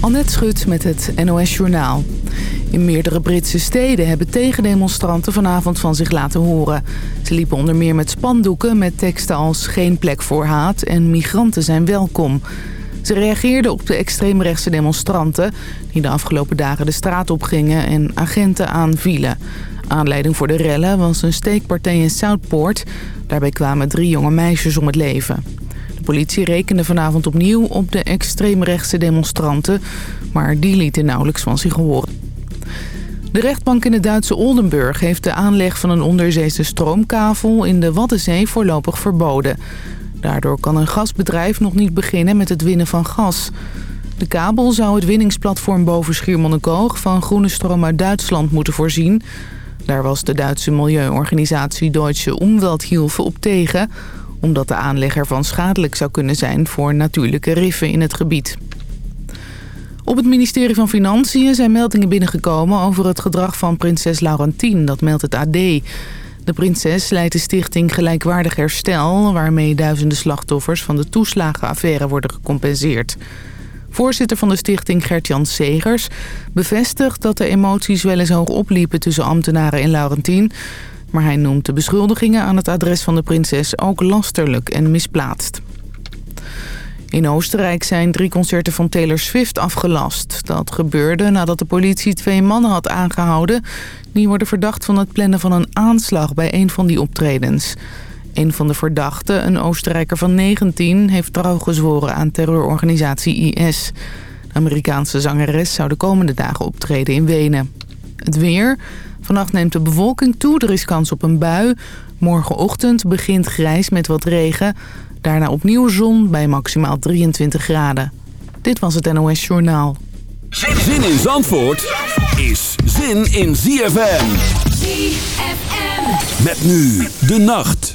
Annette Schut met het NOS Journaal. In meerdere Britse steden hebben tegendemonstranten vanavond van zich laten horen. Ze liepen onder meer met spandoeken met teksten als geen plek voor haat en migranten zijn welkom. Ze reageerden op de extreemrechtse demonstranten die de afgelopen dagen de straat opgingen en agenten aanvielen. Aanleiding voor de rellen was een steekpartij in Southport. Daarbij kwamen drie jonge meisjes om het leven. Politie rekende vanavond opnieuw op de extreemrechtse demonstranten... maar die lieten nauwelijks van zich horen. De rechtbank in het Duitse Oldenburg heeft de aanleg van een onderzeese stroomkavel in de Waddenzee voorlopig verboden. Daardoor kan een gasbedrijf nog niet beginnen met het winnen van gas. De kabel zou het winningsplatform boven Schiermonnikoog van groene stroom uit Duitsland moeten voorzien. Daar was de Duitse milieuorganisatie Deutsche Umwelthilfe op tegen omdat de aanleg ervan schadelijk zou kunnen zijn voor natuurlijke riffen in het gebied. Op het ministerie van Financiën zijn meldingen binnengekomen over het gedrag van prinses Laurentien, dat meldt het AD. De prinses leidt de stichting Gelijkwaardig Herstel... waarmee duizenden slachtoffers van de toeslagenaffaire worden gecompenseerd. Voorzitter van de stichting Gert-Jan Segers bevestigt dat de emoties wel eens hoog opliepen tussen ambtenaren en Laurentien... Maar hij noemt de beschuldigingen aan het adres van de prinses ook lasterlijk en misplaatst. In Oostenrijk zijn drie concerten van Taylor Swift afgelast. Dat gebeurde nadat de politie twee mannen had aangehouden... die worden verdacht van het plannen van een aanslag bij een van die optredens. Een van de verdachten, een Oostenrijker van 19, heeft trouw gezworen aan terreurorganisatie IS. De Amerikaanse zangeres zou de komende dagen optreden in Wenen. Het weer... Vannacht neemt de bewolking toe, er is kans op een bui. Morgenochtend begint grijs met wat regen. Daarna opnieuw zon bij maximaal 23 graden. Dit was het NOS Journaal. Zin in Zandvoort is zin in ZFM. ZFM. Met nu de nacht.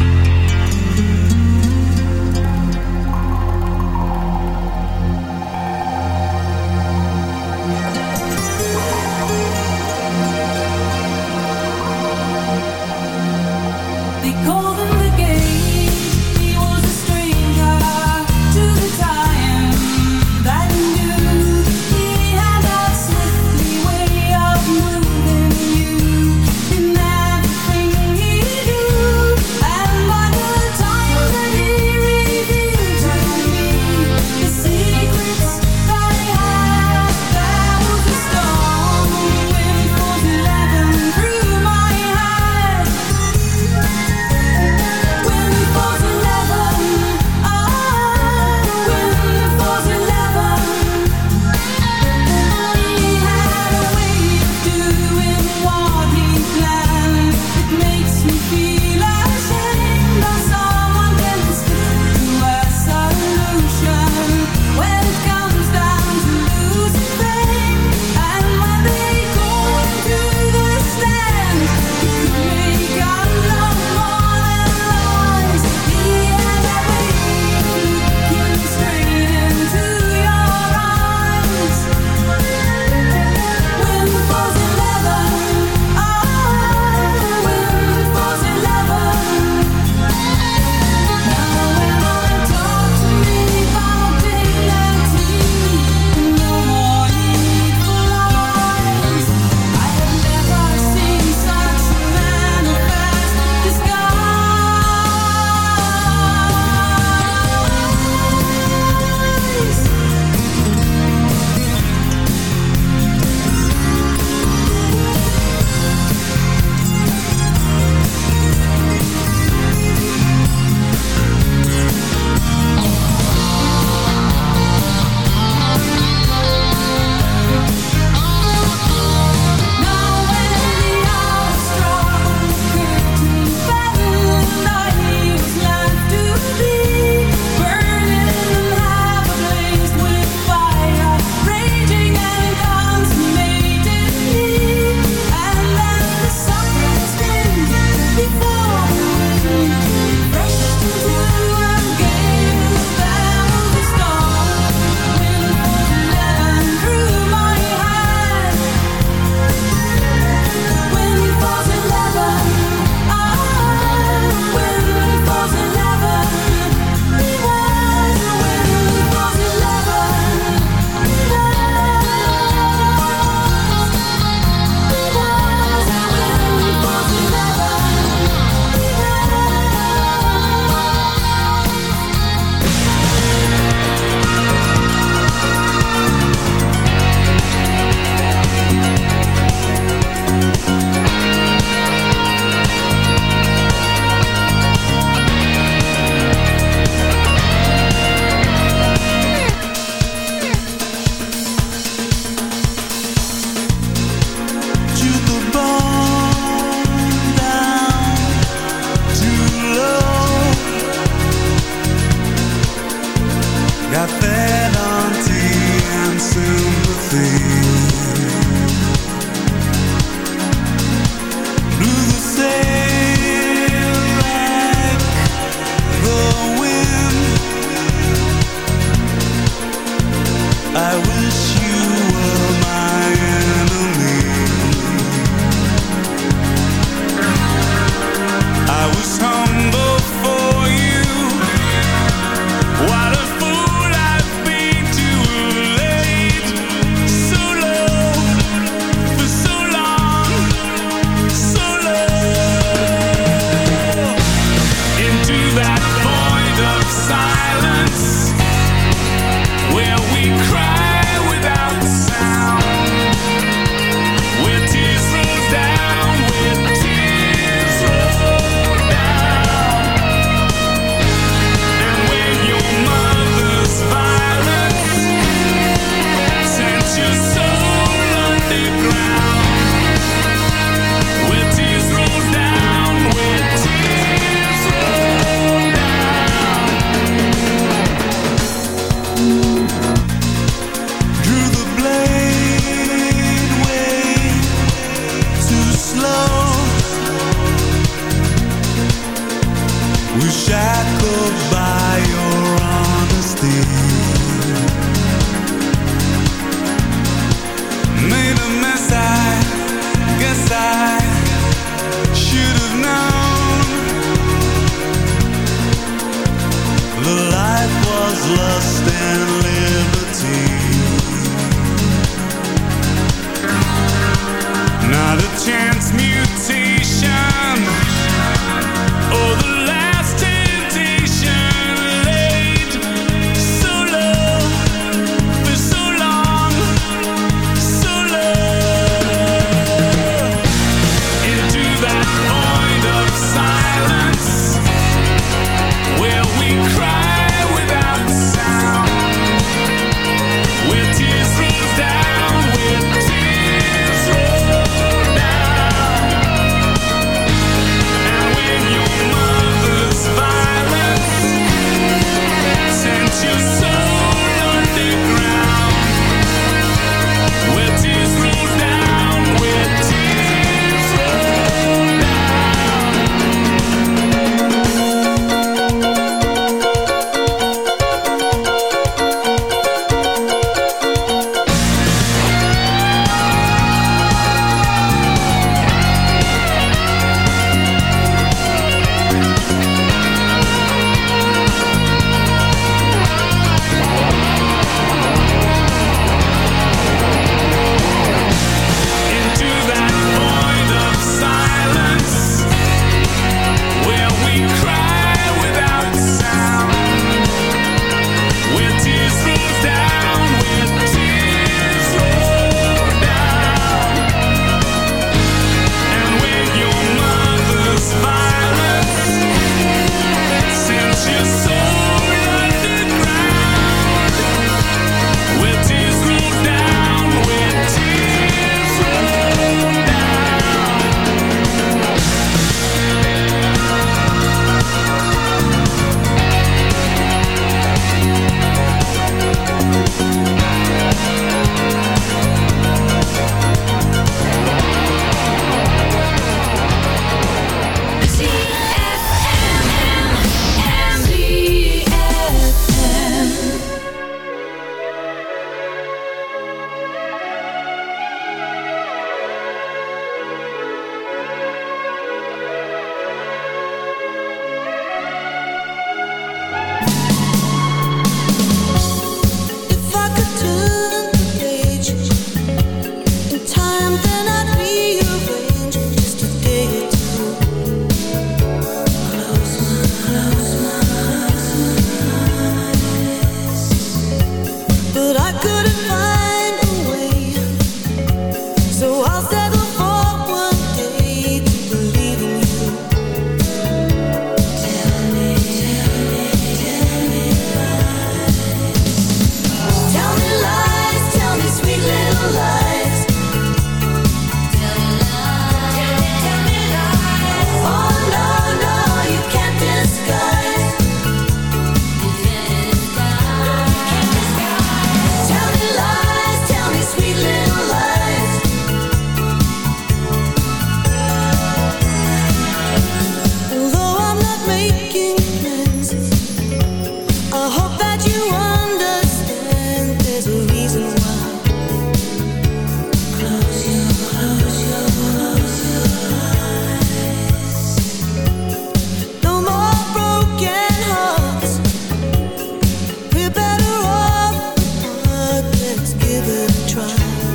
give it a try.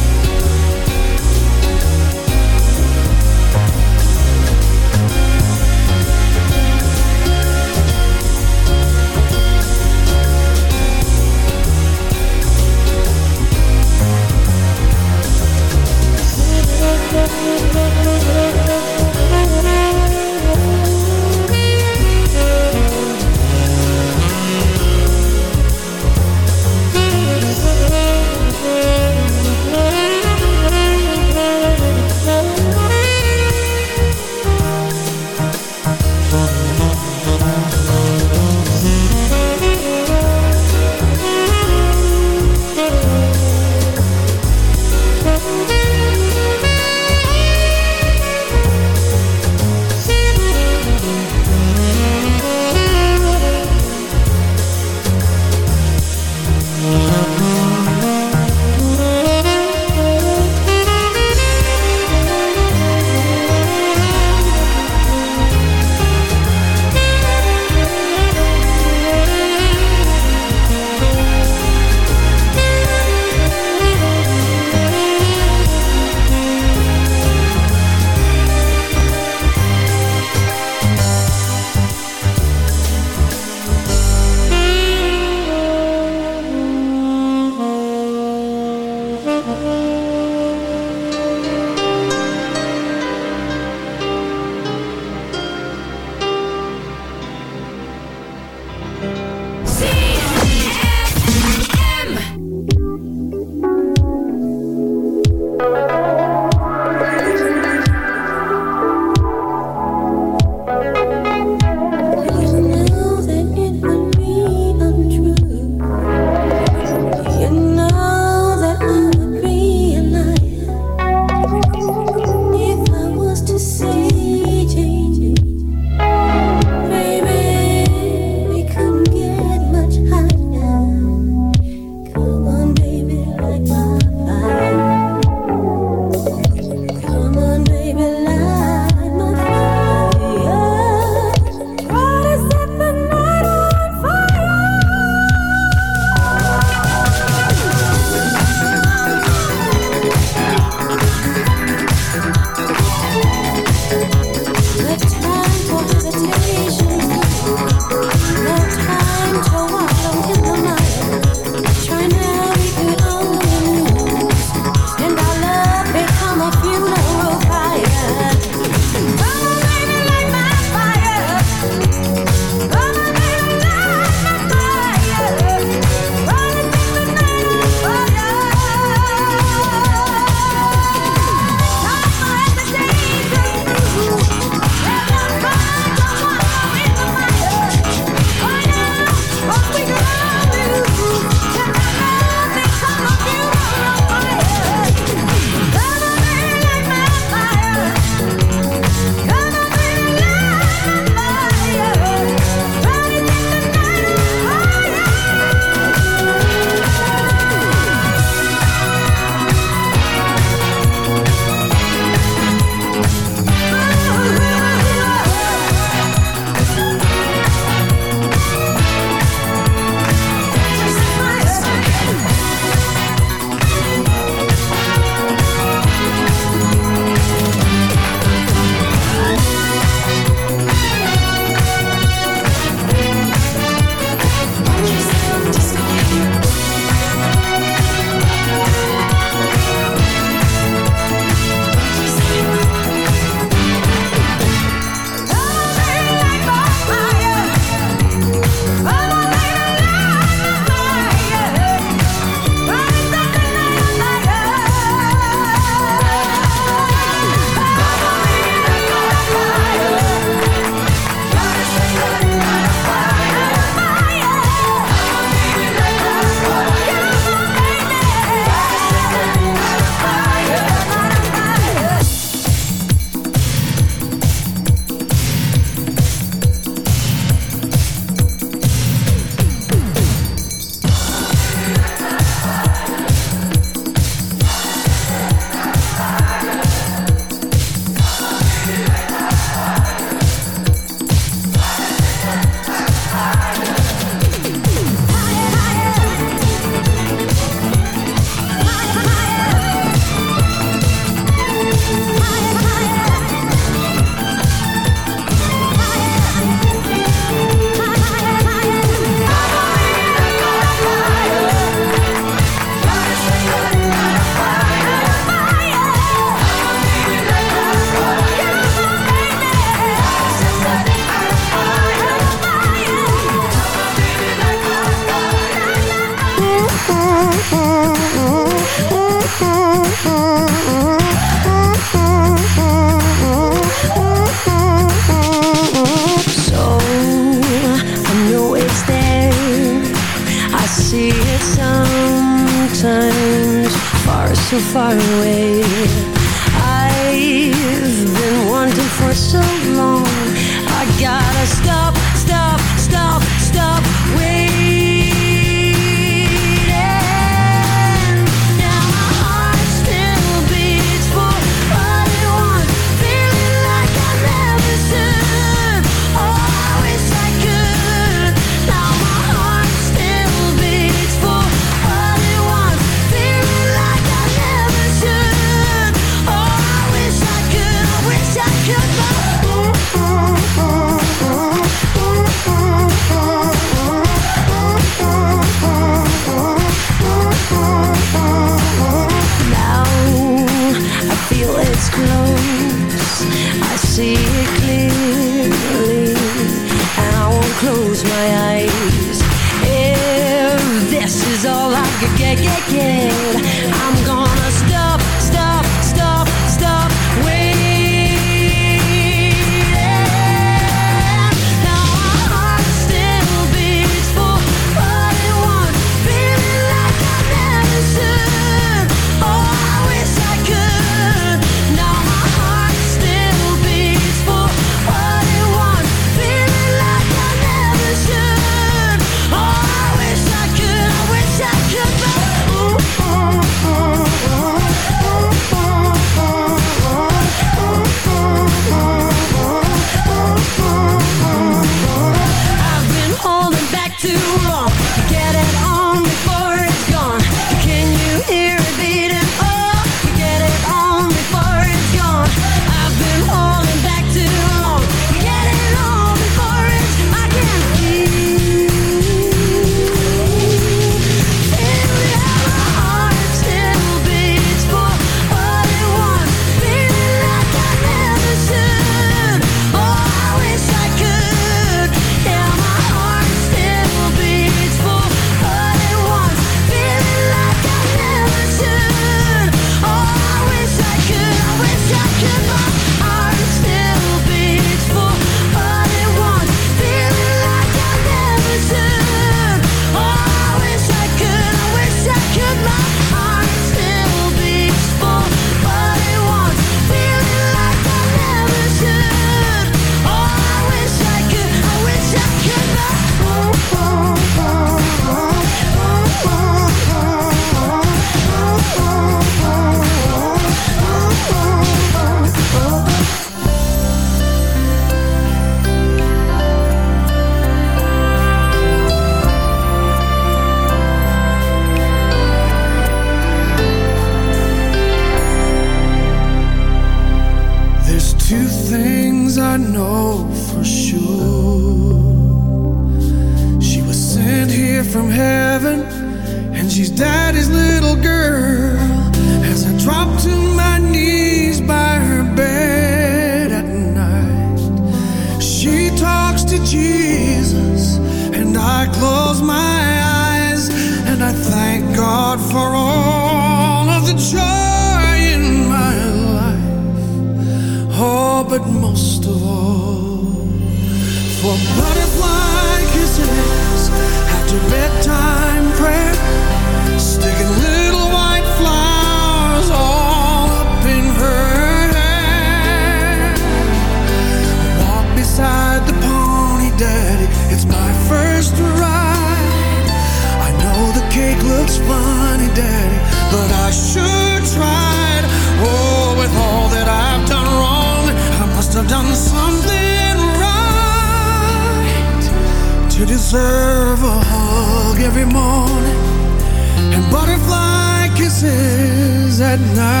dances at night.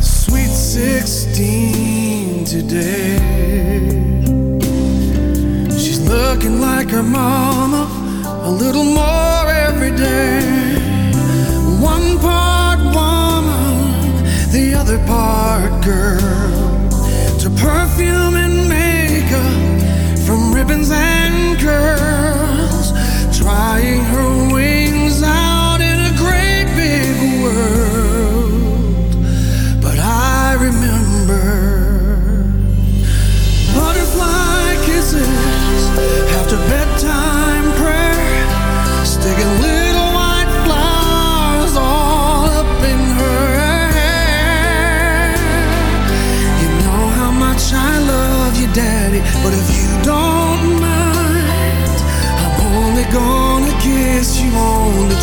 Sweet 16 today. She's looking like her mama a little more every day. One part woman, the other part girl. To perfume and makeup from ribbons and curls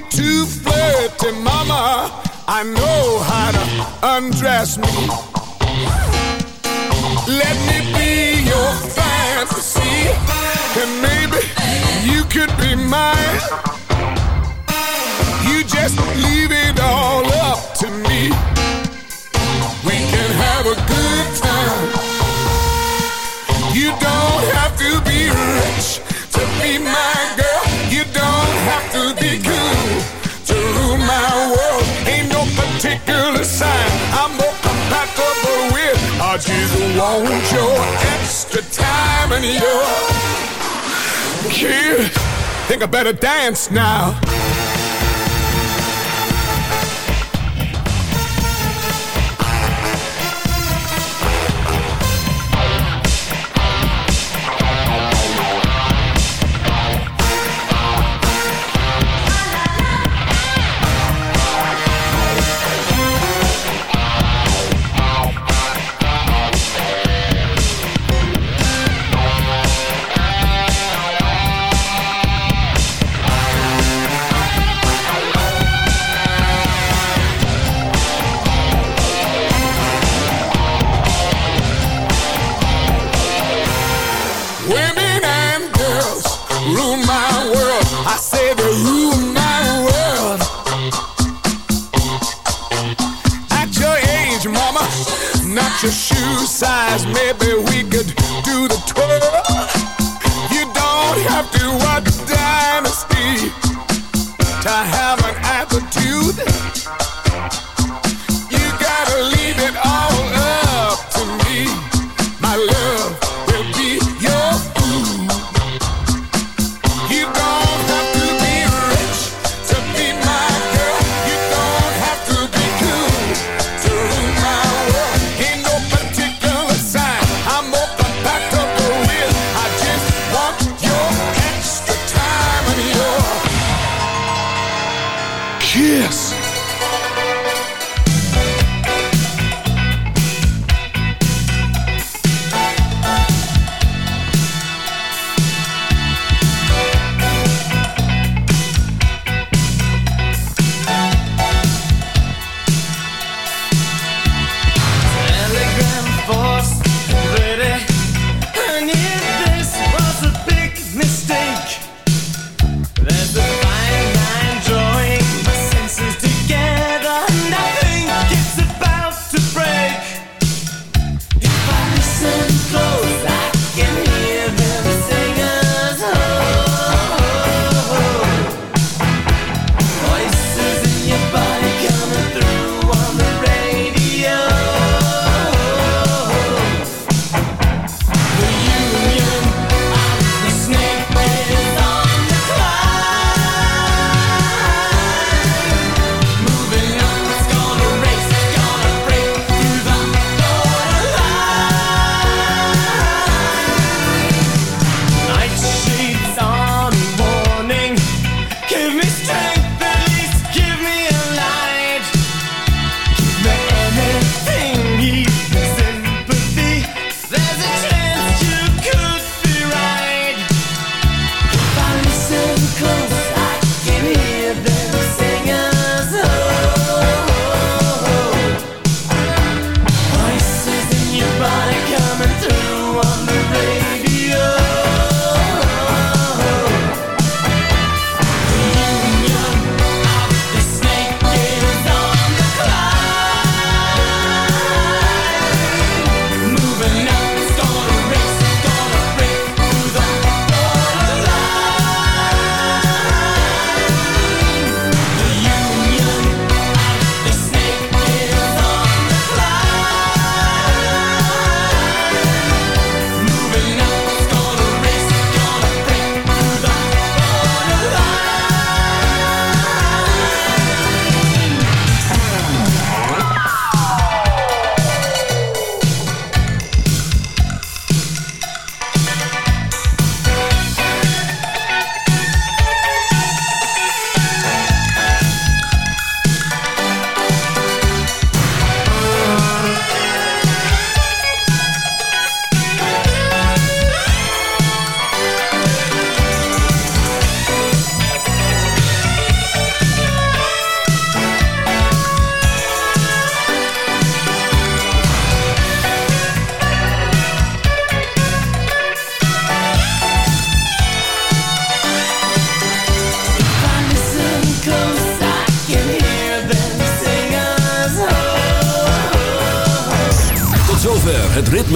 be too flirty, mama. I know how to undress me. Let me be your fantasy, and maybe you could be mine. You just leave it all up to me. We can have a good time. You don't have to be rich to be my with. I just want your extra time and your kid. Think I better dance now.